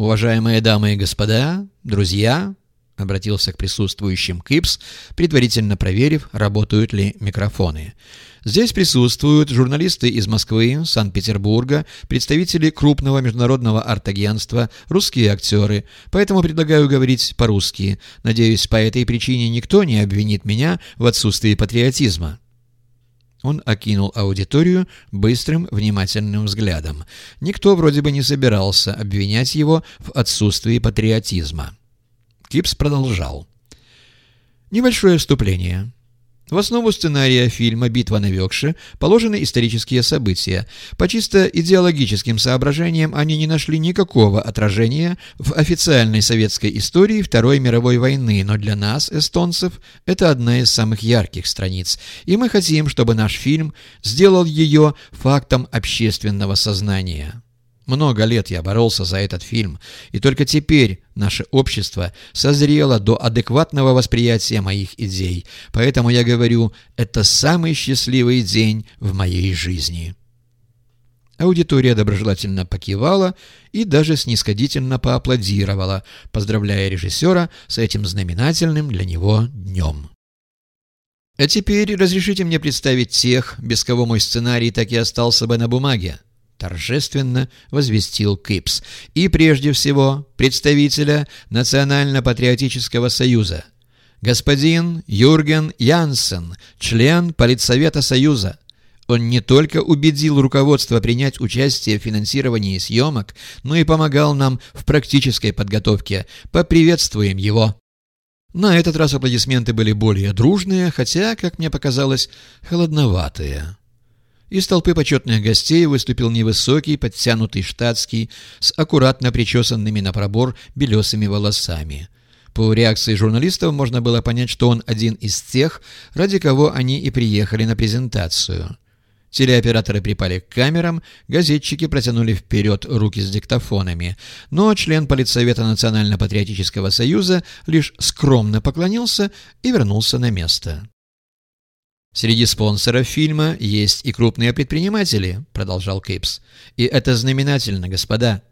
Уважаемые дамы и господа, друзья, обратился к присутствующим Кипс, предварительно проверив, работают ли микрофоны. Здесь присутствуют журналисты из Москвы, Санкт-Петербурга, представители крупного международного арт-агентства, русские актеры, поэтому предлагаю говорить по-русски. Надеюсь, по этой причине никто не обвинит меня в отсутствии патриотизма. Он окинул аудиторию быстрым, внимательным взглядом. Никто вроде бы не собирался обвинять его в отсутствии патриотизма. Кипс продолжал. Небольшое вступление. В основу сценария фильма «Битва на Векше» положены исторические события. По чисто идеологическим соображениям они не нашли никакого отражения в официальной советской истории Второй мировой войны, но для нас, эстонцев, это одна из самых ярких страниц, и мы хотим, чтобы наш фильм сделал ее фактом общественного сознания. Много лет я боролся за этот фильм, и только теперь наше общество созрело до адекватного восприятия моих идей. Поэтому я говорю, это самый счастливый день в моей жизни. Аудитория доброжелательно покивала и даже снисходительно поаплодировала, поздравляя режиссера с этим знаменательным для него днем. А теперь разрешите мне представить тех, без кого мой сценарий так и остался бы на бумаге торжественно возвестил Кипс, и прежде всего представителя Национально-патриотического союза, господин Юрген Янсен, член Политсовета Союза. Он не только убедил руководство принять участие в финансировании съемок, но и помогал нам в практической подготовке. Поприветствуем его. На этот раз аплодисменты были более дружные, хотя, как мне показалось, холодноватые. Из толпы почетных гостей выступил невысокий, подтянутый штатский с аккуратно причесанными на пробор белесыми волосами. По реакции журналистов можно было понять, что он один из тех, ради кого они и приехали на презентацию. Телеоператоры припали к камерам, газетчики протянули вперед руки с диктофонами, но член Политсовета Национально-патриотического союза лишь скромно поклонился и вернулся на место. «Среди спонсоров фильма есть и крупные предприниматели», — продолжал Кейпс. «И это знаменательно, господа.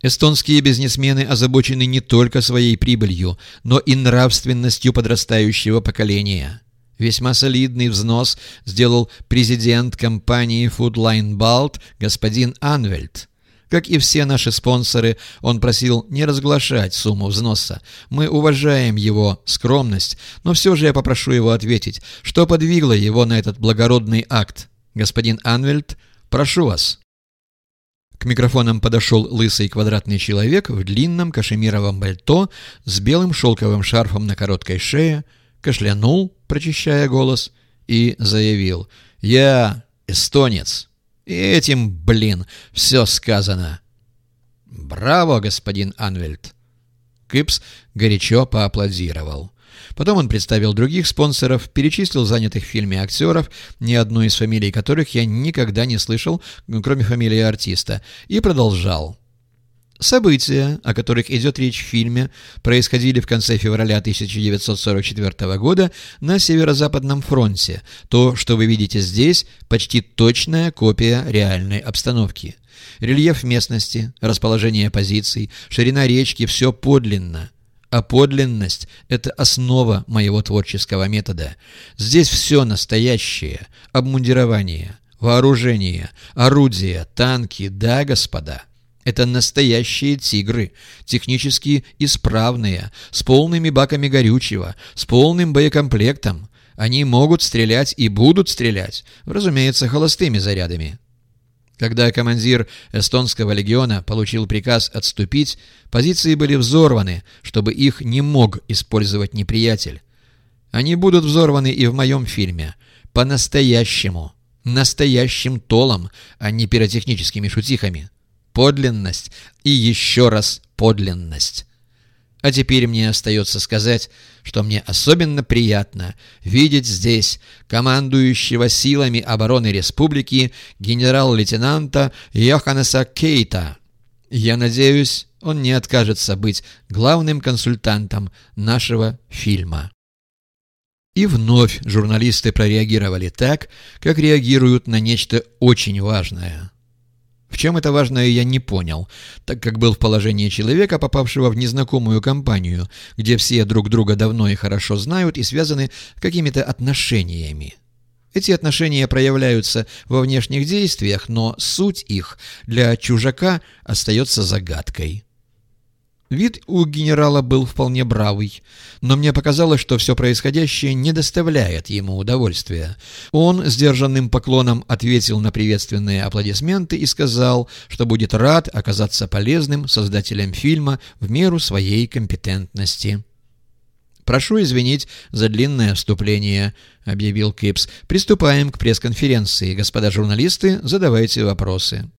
Эстонские бизнесмены озабочены не только своей прибылью, но и нравственностью подрастающего поколения». Весьма солидный взнос сделал президент компании Foodline Balt господин Анвельд. Как и все наши спонсоры, он просил не разглашать сумму взноса. Мы уважаем его скромность, но все же я попрошу его ответить, что подвигло его на этот благородный акт. Господин Анвельд, прошу вас». К микрофонам подошел лысый квадратный человек в длинном кашемировом пальто с белым шелковым шарфом на короткой шее, кашлянул, прочищая голос, и заявил «Я эстонец». И этим, блин, все сказано. «Браво, господин Анвельд!» Кипс горячо поаплодировал. Потом он представил других спонсоров, перечислил занятых в фильме актеров, ни одну из фамилий которых я никогда не слышал, кроме фамилии артиста, и продолжал. События, о которых идет речь в фильме, происходили в конце февраля 1944 года на Северо-Западном фронте. То, что вы видите здесь, почти точная копия реальной обстановки. Рельеф местности, расположение позиций, ширина речки – все подлинно. А подлинность – это основа моего творческого метода. Здесь все настоящее. Обмундирование, вооружение, орудия, танки, да, господа – это настоящие тигры, технически исправные, с полными баками горючего, с полным боекомплектом. Они могут стрелять и будут стрелять, разумеется, холостыми зарядами. Когда командир эстонского легиона получил приказ отступить, позиции были взорваны, чтобы их не мог использовать неприятель. Они будут взорваны и в моем фильме. По-настоящему. Настоящим толом, а не пиротехническими шутихами подлинность и еще раз подлинность. А теперь мне остается сказать, что мне особенно приятно видеть здесь командующего силами обороны республики генерал-лейтенанта Йоханнеса Кейта. Я надеюсь, он не откажется быть главным консультантом нашего фильма. И вновь журналисты прореагировали так, как реагируют на нечто очень важное – В чем это важное, я не понял, так как был в положении человека, попавшего в незнакомую компанию, где все друг друга давно и хорошо знают и связаны какими-то отношениями. Эти отношения проявляются во внешних действиях, но суть их для чужака остается загадкой. Вид у генерала был вполне бравый, но мне показалось, что все происходящее не доставляет ему удовольствия. Он сдержанным поклоном ответил на приветственные аплодисменты и сказал, что будет рад оказаться полезным создателем фильма в меру своей компетентности. «Прошу извинить за длинное вступление», — объявил Кипс. «Приступаем к пресс-конференции. Господа журналисты, задавайте вопросы».